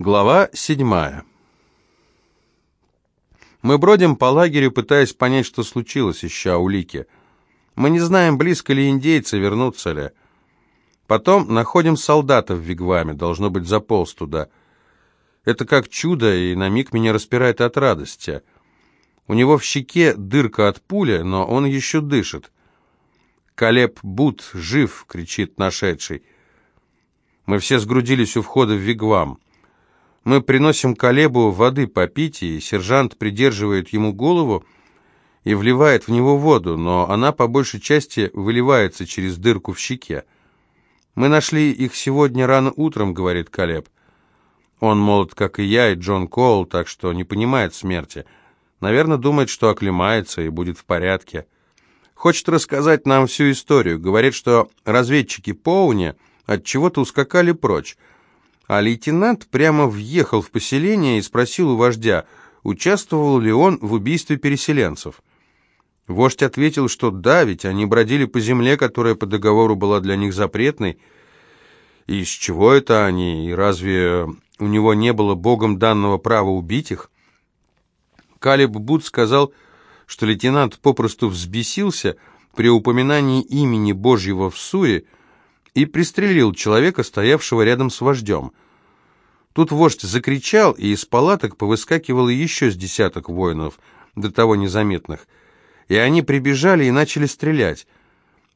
Глава седьмая. Мы бродим по лагерю, пытаясь понять, что случилось, ища улики. Мы не знаем, близко ли индейцы, вернутся ли. Потом находим солдата в вигваме, должно быть, заполз туда. Это как чудо, и на миг меня распирает от радости. У него в щеке дырка от пули, но он еще дышит. «Калеб Бут жив!» — кричит нашедший. Мы все сгрудились у входа в вигвам. Мы приносим Колебу воды попить, и сержант придерживает ему голову и вливает в него воду, но она по большей части выливается через дырку в щеке. «Мы нашли их сегодня рано утром», — говорит Колеб. Он молод, как и я, и Джон Коул, так что не понимает смерти. Наверное, думает, что оклемается и будет в порядке. Хочет рассказать нам всю историю. Говорит, что разведчики Поуни от чего-то ускакали прочь, а лейтенант прямо въехал в поселение и спросил у вождя, участвовал ли он в убийстве переселенцев. Вождь ответил, что да, ведь они бродили по земле, которая по договору была для них запретной. И с чего это они, и разве у него не было богом данного права убить их? Калиб Буд сказал, что лейтенант попросту взбесился при упоминании имени Божьего в Суе, и пристрелил человека, стоявшего рядом с вождем. Тут вождь закричал, и из палаток повыскакивало еще с десяток воинов, до того незаметных, и они прибежали и начали стрелять.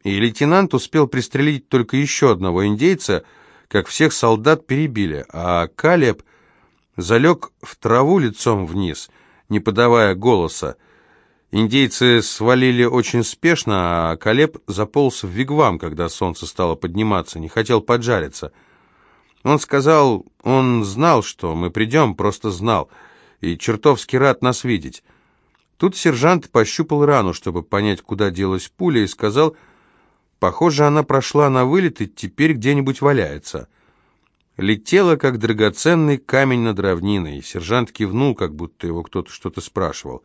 И лейтенант успел пристрелить только еще одного индейца, как всех солдат перебили, а Калеб залег в траву лицом вниз, не подавая голоса, Индейцы свалили очень спешно, а Колеб заполз в вигвам, когда солнце стало подниматься, не хотел поджариться. Он сказал, он знал, что мы придем, просто знал, и чертовски рад нас видеть. Тут сержант пощупал рану, чтобы понять, куда делась пуля, и сказал, похоже, она прошла на вылет и теперь где-нибудь валяется. Летела, как драгоценный камень над равниной. Сержант кивнул, как будто его кто-то что-то спрашивал.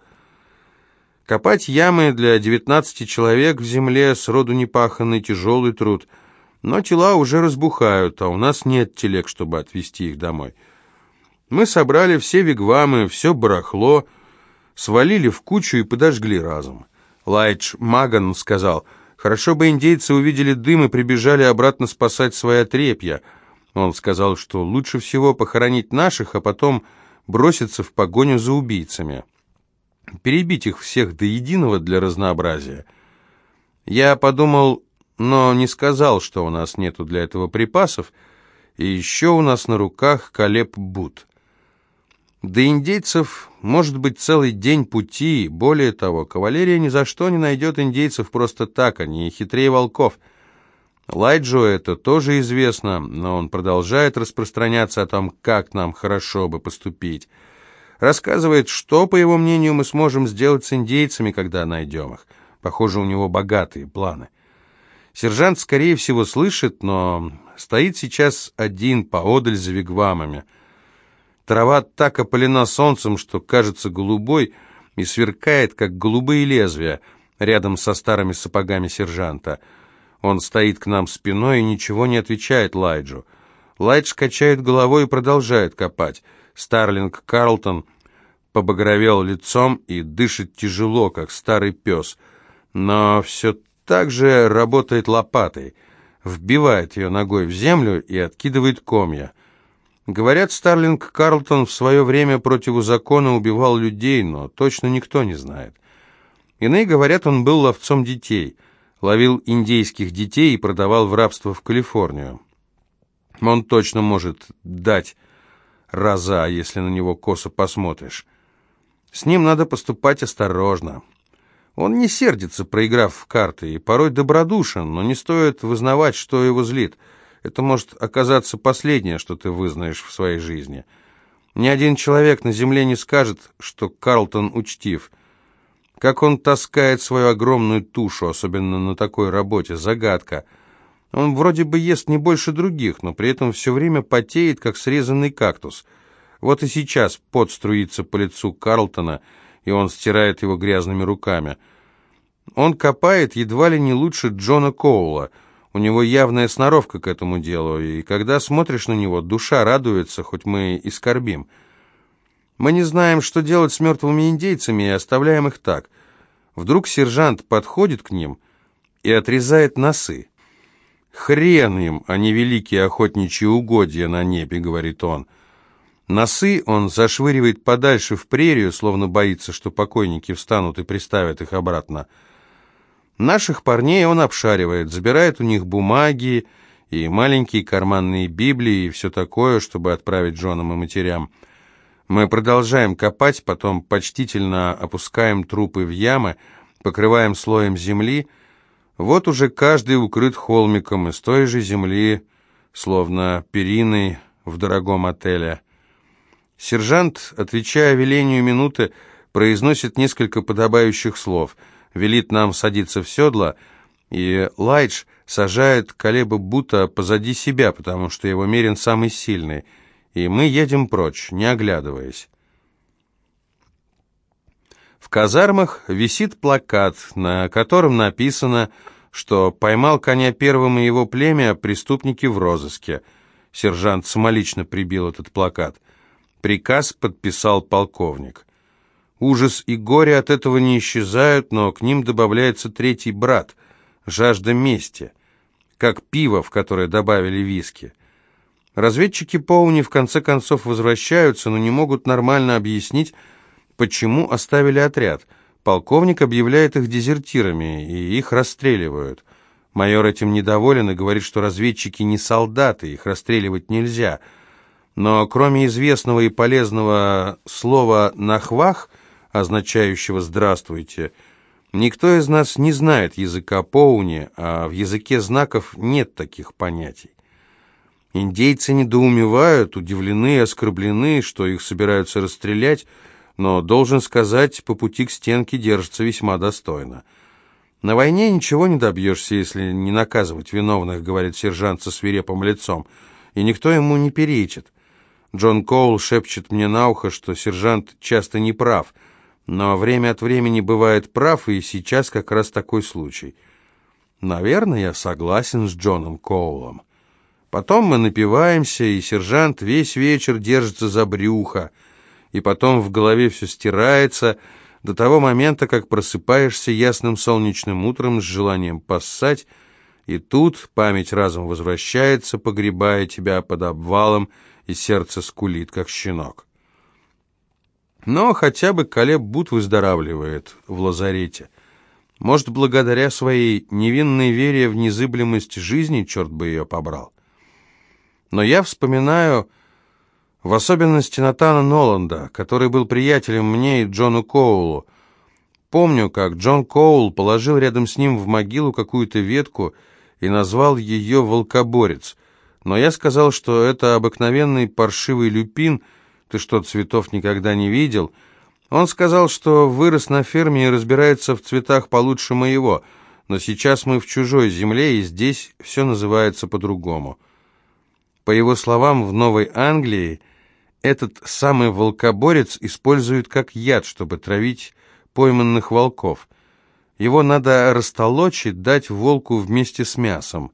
Копать ямы для 19 человек в земле сроду непаханный тяжелый труд. Но тела уже разбухают, а у нас нет телег, чтобы отвезти их домой. Мы собрали все вигвамы, все барахло, свалили в кучу и подожгли разом. Лайдж Маган сказал, «Хорошо бы индейцы увидели дым и прибежали обратно спасать свои отрепья». Он сказал, что лучше всего похоронить наших, а потом броситься в погоню за убийцами перебить их всех до единого для разнообразия. Я подумал, но не сказал, что у нас нету для этого припасов, и еще у нас на руках Калеб Бут. До индейцев может быть целый день пути, более того, кавалерия ни за что не найдет индейцев просто так, они хитрее волков. Лайджо это тоже известно, но он продолжает распространяться о том, как нам хорошо бы поступить. Рассказывает, что, по его мнению, мы сможем сделать с индейцами, когда найдем их. Похоже, у него богатые планы. Сержант, скорее всего, слышит, но стоит сейчас один поодаль за вигвамами. Трава так опалена солнцем, что кажется голубой и сверкает, как голубые лезвия, рядом со старыми сапогами сержанта. Он стоит к нам спиной и ничего не отвечает Лайджу. Лайдж качает головой и продолжает копать. Старлинг Карлтон побагровел лицом и дышит тяжело, как старый пес, но все так же работает лопатой, вбивает ее ногой в землю и откидывает комья. Говорят, Старлинг Карлтон в свое время противозаконно убивал людей, но точно никто не знает. Иные говорят, он был ловцом детей, ловил индейских детей и продавал в рабство в Калифорнию. Он точно может дать раза, если на него косо посмотришь. С ним надо поступать осторожно. Он не сердится, проиграв в карты, и порой добродушен, но не стоит вызнавать, что его злит. Это может оказаться последнее, что ты вызнаешь в своей жизни. Ни один человек на земле не скажет, что Карлтон учтив. Как он таскает свою огромную тушу, особенно на такой работе, загадка. Он вроде бы ест не больше других, но при этом все время потеет, как срезанный кактус – вот и сейчас пот струится по лицу Карлтона, и он стирает его грязными руками. Он копает едва ли не лучше Джона Коула. У него явная сноровка к этому делу, и когда смотришь на него, душа радуется, хоть мы и скорбим. Мы не знаем, что делать с мертвыми индейцами, и оставляем их так. Вдруг сержант подходит к ним и отрезает носы. «Хрен им, а не великие охотничьи угодья на небе», — говорит он. Носы он зашвыривает подальше в прерию, словно боится, что покойники встанут и приставят их обратно. Наших парней он обшаривает, забирает у них бумаги и маленькие карманные библии и все такое, чтобы отправить женам и матерям. Мы продолжаем копать, потом почтительно опускаем трупы в ямы, покрываем слоем земли. Вот уже каждый укрыт холмиком из той же земли, словно периной в дорогом отеле. Сержант, отвечая велению минуты, произносит несколько подобающих слов, велит нам садиться в седло, и Лайдж сажает Калеба Бута позади себя, потому что его мерен самый сильный, и мы едем прочь, не оглядываясь. В казармах висит плакат, на котором написано, что поймал коня первым и его племя преступники в розыске. Сержант самолично прибил этот плакат – Приказ подписал полковник. Ужас и горе от этого не исчезают, но к ним добавляется третий брат – жажда мести, как пиво, в которое добавили виски. Разведчики Поуни в конце концов возвращаются, но не могут нормально объяснить, почему оставили отряд. Полковник объявляет их дезертирами, и их расстреливают. Майор этим недоволен и говорит, что разведчики не солдаты, их расстреливать нельзя – но кроме известного и полезного слова «нахвах», означающего «здравствуйте», никто из нас не знает языка Поуни, а в языке знаков нет таких понятий. Индейцы недоумевают, удивлены и оскорблены, что их собираются расстрелять, но, должен сказать, по пути к стенке держатся весьма достойно. «На войне ничего не добьешься, если не наказывать виновных», — говорит сержант со свирепым лицом, и никто ему не перечит. Джон Коул шепчет мне на ухо, что сержант часто не прав, но время от времени бывает прав, и сейчас как раз такой случай. Наверное, я согласен с Джоном Коулом. Потом мы напиваемся, и сержант весь вечер держится за брюхо, и потом в голове все стирается до того момента, как просыпаешься ясным солнечным утром с желанием поссать, и тут память разом возвращается, погребая тебя под обвалом, и сердце скулит, как щенок. Но хотя бы Калеб Бут выздоравливает в лазарете. Может, благодаря своей невинной вере в незыблемость жизни, черт бы ее побрал. Но я вспоминаю в особенности Натана Ноланда, который был приятелем мне и Джону Коулу. Помню, как Джон Коул положил рядом с ним в могилу какую-то ветку и назвал ее «волкоборец», но я сказал, что это обыкновенный паршивый люпин, ты что, цветов никогда не видел? Он сказал, что вырос на ферме и разбирается в цветах получше моего, но сейчас мы в чужой земле, и здесь все называется по-другому. По его словам, в Новой Англии этот самый волкоборец используют как яд, чтобы травить пойманных волков. Его надо растолочь дать волку вместе с мясом.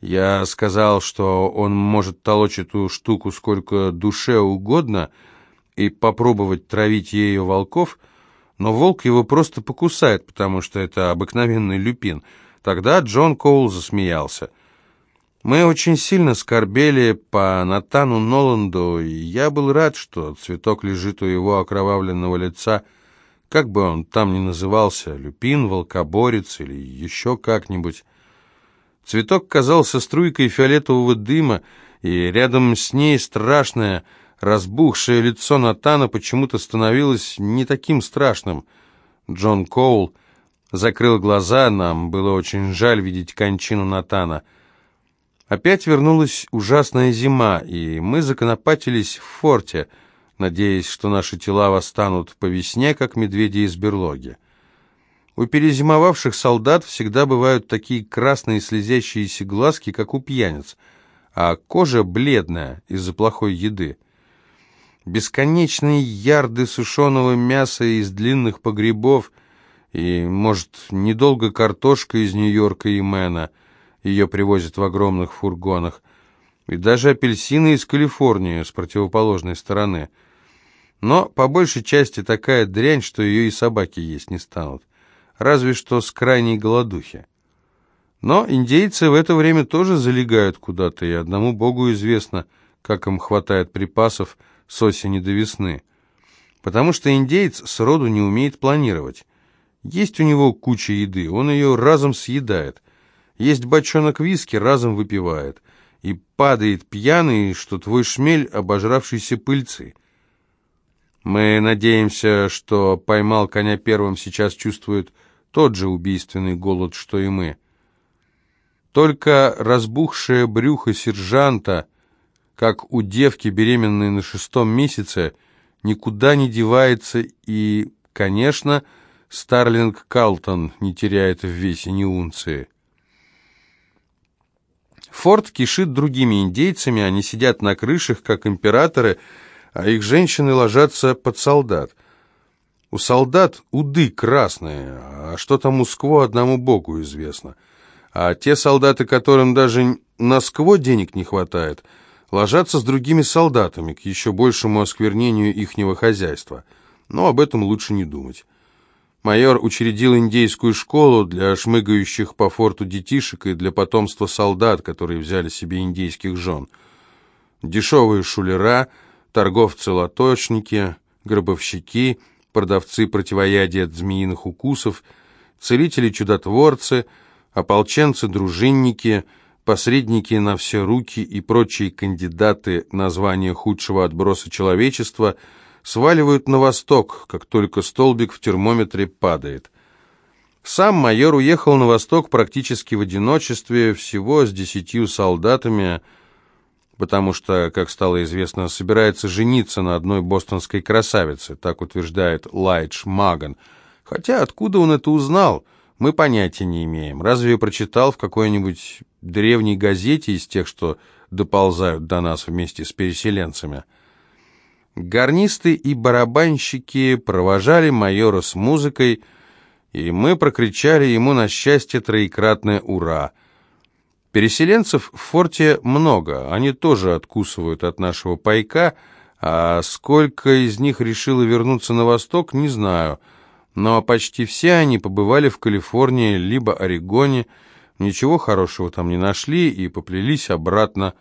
Я сказал, что он может толочь эту штуку сколько душе угодно и попробовать травить ею волков, но волк его просто покусает, потому что это обыкновенный люпин. Тогда Джон Коул засмеялся. Мы очень сильно скорбели по Натану Ноланду, и я был рад, что цветок лежит у его окровавленного лица, как бы он там ни назывался, люпин, волкоборец или еще как-нибудь. Цветок казался струйкой фиолетового дыма, и рядом с ней страшное, разбухшее лицо Натана почему-то становилось не таким страшным. Джон Коул закрыл глаза, нам было очень жаль видеть кончину Натана. Опять вернулась ужасная зима, и мы законопатились в форте, надеясь, что наши тела восстанут по весне, как медведи из берлоги. У перезимовавших солдат всегда бывают такие красные слезящиеся глазки, как у пьяниц, а кожа бледная из-за плохой еды. Бесконечные ярды сушеного мяса из длинных погребов и, может, недолго картошка из Нью-Йорка и Мэна. Ее привозят в огромных фургонах, и даже апельсины из Калифорнии с противоположной стороны. Но по большей части такая дрянь, что ее и собаки есть не станут, разве что с крайней голодухи. Но индейцы в это время тоже залегают куда-то, и одному богу известно, как им хватает припасов с осени до весны. Потому что индейец сроду не умеет планировать. Есть у него куча еды, он ее разом съедает. Есть бочонок виски, разом выпивает. И падает пьяный, что твой шмель обожравшийся пыльцы. Мы надеемся, что поймал коня первым сейчас чувствует тот же убийственный голод, что и мы. Только разбухшее брюхо сержанта, как у девки, беременной на шестом месяце, никуда не девается, и, конечно, Старлинг Калтон не теряет в весе ни унции. Форт кишит другими индейцами, они сидят на крышах, как императоры, а их женщины ложатся под солдат. У солдат уды красные, а что там у скво одному богу известно — а те солдаты, которым даже на скво денег не хватает, ложатся с другими солдатами к еще большему осквернению ихнего хозяйства. Но об этом лучше не думать. Майор учредил индейскую школу для шмыгающих по форту детишек и для потомства солдат, которые взяли себе индейских жен. Дешевые шулера, торговцы-лоточники, гробовщики, продавцы противоядия от змеиных укусов, целители-чудотворцы — ополченцы-дружинники, посредники на все руки и прочие кандидаты на звание худшего отброса человечества сваливают на восток, как только столбик в термометре падает. Сам майор уехал на восток практически в одиночестве, всего с десятью солдатами, потому что, как стало известно, собирается жениться на одной бостонской красавице, так утверждает Лайдж Маган. Хотя откуда он это узнал – мы понятия не имеем. Разве прочитал в какой-нибудь древней газете из тех, что доползают до нас вместе с переселенцами? Гарнисты и барабанщики провожали майора с музыкой, и мы прокричали ему на счастье троекратное «Ура!». Переселенцев в форте много, они тоже откусывают от нашего пайка, а сколько из них решило вернуться на восток, не знаю – но почти все они побывали в Калифорнии либо Орегоне, ничего хорошего там не нашли и поплелись обратно.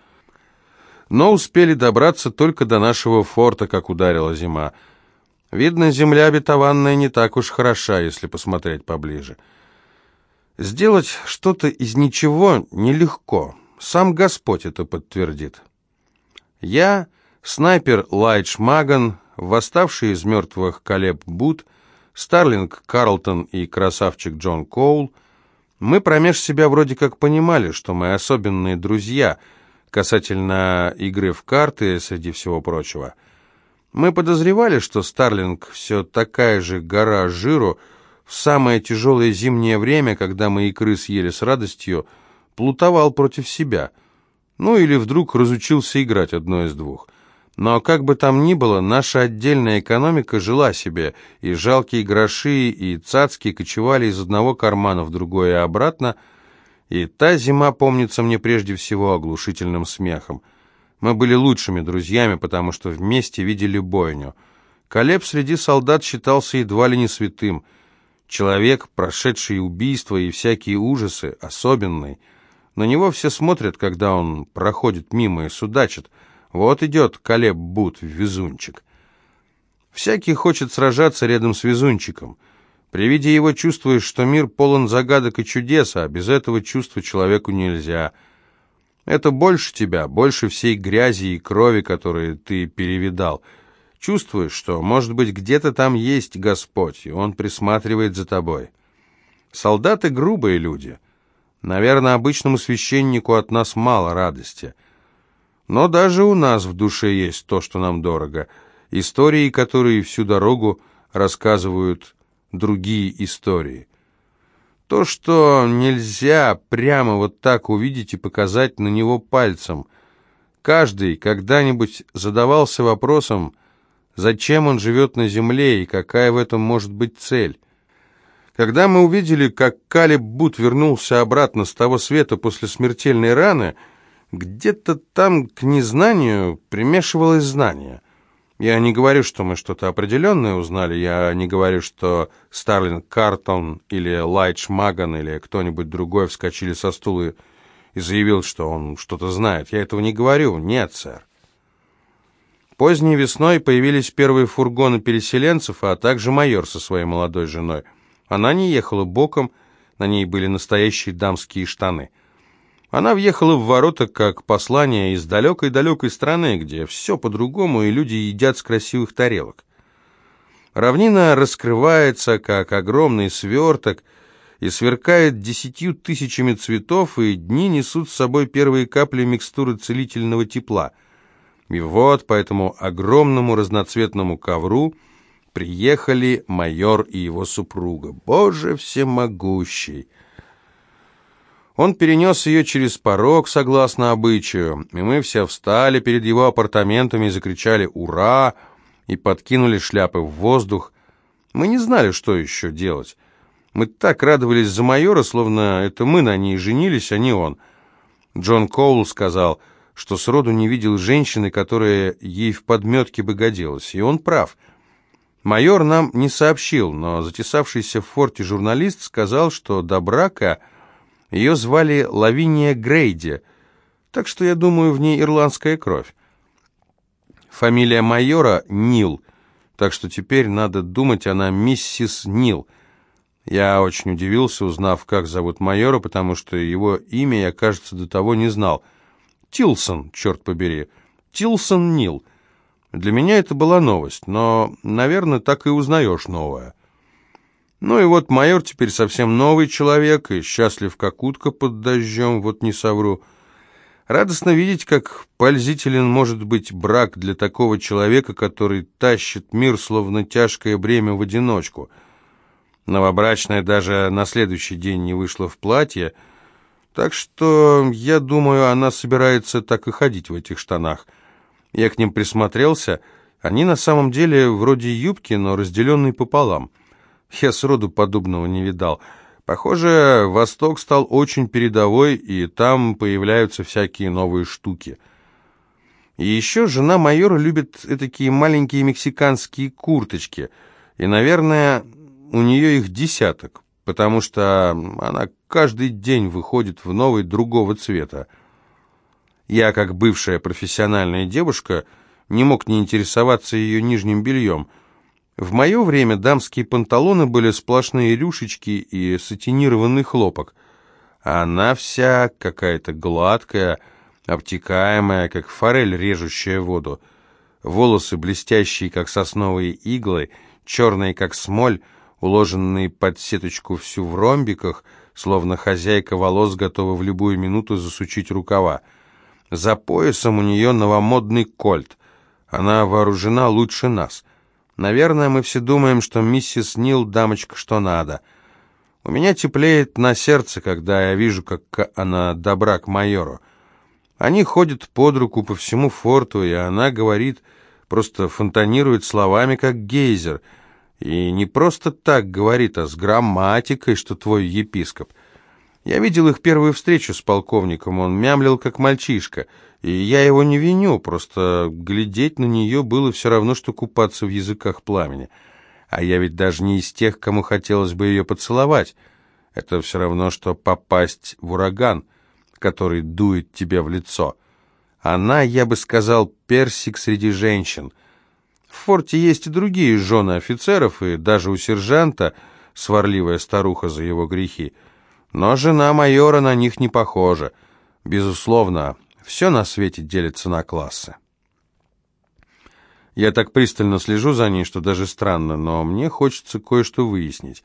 Но успели добраться только до нашего форта, как ударила зима. Видно, земля обетованная не так уж хороша, если посмотреть поближе. Сделать что-то из ничего нелегко. Сам Господь это подтвердит. Я, снайпер Лайдж Маган, восставший из мертвых Калеб Бут, Старлинг Карлтон и красавчик Джон Коул, мы промеж себя вроде как понимали, что мы особенные друзья касательно игры в карты среди всего прочего. Мы подозревали, что Старлинг все такая же гора жиру в самое тяжелое зимнее время, когда мы икры съели с радостью, плутовал против себя. Ну или вдруг разучился играть одно из двух. Но как бы там ни было, наша отдельная экономика жила себе, и жалкие гроши и цацки кочевали из одного кармана в другой и обратно, и та зима помнится мне прежде всего оглушительным смехом. Мы были лучшими друзьями, потому что вместе видели бойню. Колеб среди солдат считался едва ли не святым. Человек, прошедший убийства и всякие ужасы, особенный. На него все смотрят, когда он проходит мимо и судачат – вот идет Калеб Бут, везунчик. Всякий хочет сражаться рядом с везунчиком. При виде его чувствуешь, что мир полон загадок и чудес, а без этого чувства человеку нельзя. Это больше тебя, больше всей грязи и крови, которые ты перевидал. Чувствуешь, что, может быть, где-то там есть Господь, и Он присматривает за тобой. Солдаты — грубые люди. Наверное, обычному священнику от нас мало радости — но даже у нас в душе есть то, что нам дорого. Истории, которые всю дорогу рассказывают другие истории. То, что нельзя прямо вот так увидеть и показать на него пальцем. Каждый когда-нибудь задавался вопросом, зачем он живет на земле и какая в этом может быть цель. Когда мы увидели, как Калиб Бут вернулся обратно с того света после смертельной раны, где-то там к незнанию примешивалось знание. Я не говорю, что мы что-то определенное узнали, я не говорю, что Старлинг Картон или Лайдж Маган или кто-нибудь другой вскочили со стула и заявил, что он что-то знает. Я этого не говорю. Нет, сэр. Поздней весной появились первые фургоны переселенцев, а также майор со своей молодой женой. Она не ехала боком, на ней были настоящие дамские штаны. Она въехала в ворота как послание из далекой-далекой страны, где все по-другому и люди едят с красивых тарелок. Равнина раскрывается, как огромный сверток, и сверкает десятью тысячами цветов, и дни несут с собой первые капли микстуры целительного тепла. И вот по этому огромному разноцветному ковру приехали майор и его супруга. Боже всемогущий! Он перенес ее через порог, согласно обычаю, и мы все встали перед его апартаментами и закричали «Ура!» и подкинули шляпы в воздух. Мы не знали, что еще делать. Мы так радовались за майора, словно это мы на ней женились, а не он. Джон Коул сказал, что сроду не видел женщины, которая ей в подметке бы годилась, и он прав. Майор нам не сообщил, но затесавшийся в форте журналист сказал, что до брака ее звали Лавиния Грейди, так что я думаю, в ней ирландская кровь. Фамилия майора Нил, так что теперь надо думать, она миссис Нил — я очень удивился, узнав, как зовут майора, потому что его имя я, кажется, до того не знал. Тилсон, черт побери. Тилсон Нил. Для меня это была новость, но, наверное, так и узнаешь новое. Ну и вот майор теперь совсем новый человек и счастлив, как утка под дождем, вот не совру. Радостно видеть, как пользителен может быть брак для такого человека, который тащит мир, словно тяжкое бремя в одиночку — Новобрачная даже на следующий день не вышла в платье, так что, я думаю, она собирается так и ходить в этих штанах. Я к ним присмотрелся, они на самом деле вроде юбки, но разделенные пополам. Я сроду подобного не видал. Похоже, Восток стал очень передовой, и там появляются всякие новые штуки. И еще жена майора любит такие маленькие мексиканские курточки, и, наверное, у нее их десяток, потому что она каждый день выходит в новый другого цвета. Я, как бывшая профессиональная девушка, не мог не интересоваться ее нижним бельем. В мое время дамские панталоны были сплошные рюшечки и сатинированный хлопок. А она вся какая-то гладкая, обтекаемая, как форель, режущая воду. Волосы блестящие, как сосновые иглы, черные, как смоль, уложенные под сеточку всю в ромбиках, словно хозяйка волос готова в любую минуту засучить рукава. За поясом у нее новомодный кольт. Она вооружена лучше нас. Наверное, мы все думаем, что миссис Нил дамочка что надо. У меня теплеет на сердце, когда я вижу, как она добра к майору. Они ходят под руку по всему форту, и она говорит, просто фонтанирует словами, как гейзер — и не просто так говорит, а с грамматикой, что твой епископ. Я видел их первую встречу с полковником, он мямлил как мальчишка, и я его не виню, просто глядеть на нее было все равно, что купаться в языках пламени. А я ведь даже не из тех, кому хотелось бы ее поцеловать. Это все равно, что попасть в ураган, который дует тебе в лицо. Она, я бы сказал, персик среди женщин — в форте есть и другие жены офицеров, и даже у сержанта сварливая старуха за его грехи. Но жена майора на них не похожа. Безусловно, все на свете делится на классы. Я так пристально слежу за ней, что даже странно, но мне хочется кое-что выяснить.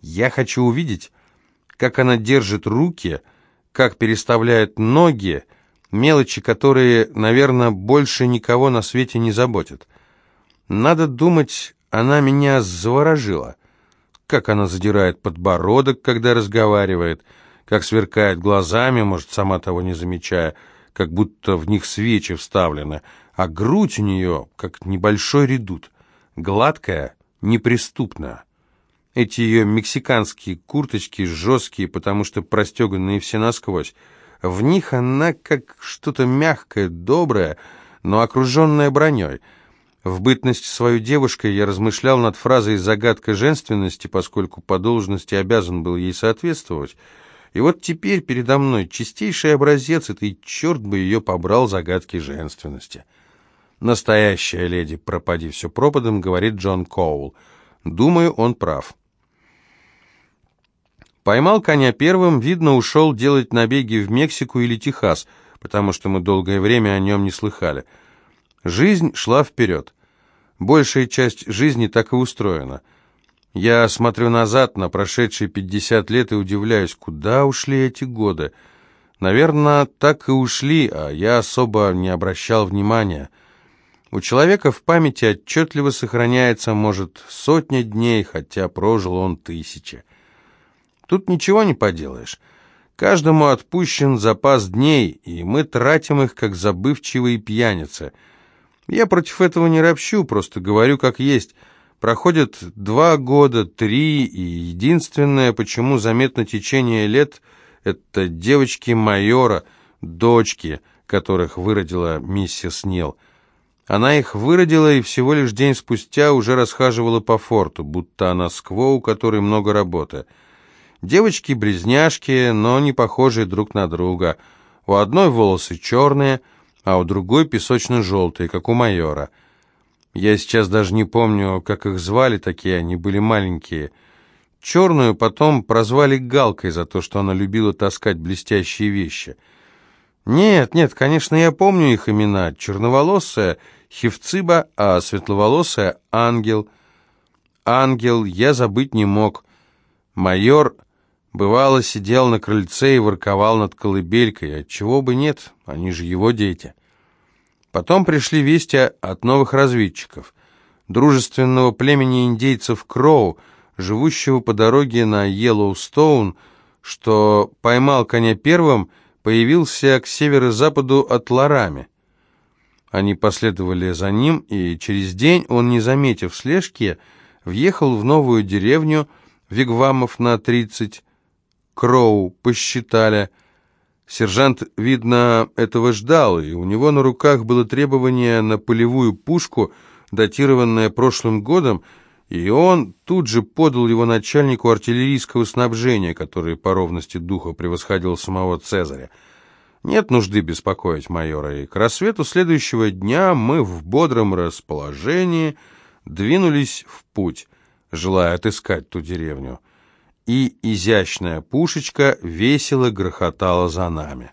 Я хочу увидеть, как она держит руки, как переставляет ноги, мелочи, которые, наверное, больше никого на свете не заботят. Надо думать, она меня заворожила. Как она задирает подбородок, когда разговаривает, как сверкает глазами, может, сама того не замечая, как будто в них свечи вставлены, а грудь у нее, как небольшой редут, гладкая, неприступная. Эти ее мексиканские курточки жесткие, потому что простеганные все насквозь. В них она как что-то мягкое, доброе, но окруженное броней. В бытность свою девушкой я размышлял над фразой «загадка женственности», поскольку по должности обязан был ей соответствовать. И вот теперь передо мной чистейший образец этой, черт бы ее побрал, загадки женственности. «Настоящая леди, пропади все пропадом», — говорит Джон Коул. Думаю, он прав. Поймал коня первым, видно, ушел делать набеги в Мексику или Техас, потому что мы долгое время о нем не слыхали. Жизнь шла вперед. Большая часть жизни так и устроена. Я смотрю назад на прошедшие 50 лет и удивляюсь, куда ушли эти годы. Наверное, так и ушли, а я особо не обращал внимания. У человека в памяти отчетливо сохраняется, может, сотня дней, хотя прожил он тысячи. Тут ничего не поделаешь. Каждому отпущен запас дней, и мы тратим их, как забывчивые пьяницы. Я против этого не ропщу, просто говорю, как есть. Проходят два года, три, и единственное, почему заметно течение лет, это девочки майора, дочки, которых выродила миссис Нил. Она их выродила и всего лишь день спустя уже расхаживала по форту, будто она скво, у которой много работы. Девочки-близняшки, но не похожие друг на друга. У одной волосы черные, а у другой песочно-желтые, как у майора. Я сейчас даже не помню, как их звали, такие они были маленькие. Черную потом прозвали Галкой за то, что она любила таскать блестящие вещи. Нет, нет, конечно, я помню их имена. Черноволосая — Хевциба, а светловолосая — Ангел. Ангел я забыть не мог. Майор Бывало, сидел на крыльце и ворковал над колыбелькой. Отчего бы нет, они же его дети. Потом пришли вести от новых разведчиков. Дружественного племени индейцев Кроу, живущего по дороге на Йеллоустоун, что поймал коня первым, появился к северо-западу от Ларами. Они последовали за ним, и через день он, не заметив слежки, въехал в новую деревню, вигвамов на тридцать, Кроу посчитали. Сержант, видно, этого ждал, и у него на руках было требование на полевую пушку, датированное прошлым годом, и он тут же подал его начальнику артиллерийского снабжения, который по ровности духа превосходил самого Цезаря. Нет нужды беспокоить майора, и к рассвету следующего дня мы в бодром расположении двинулись в путь, желая отыскать ту деревню и изящная пушечка весело грохотала за нами.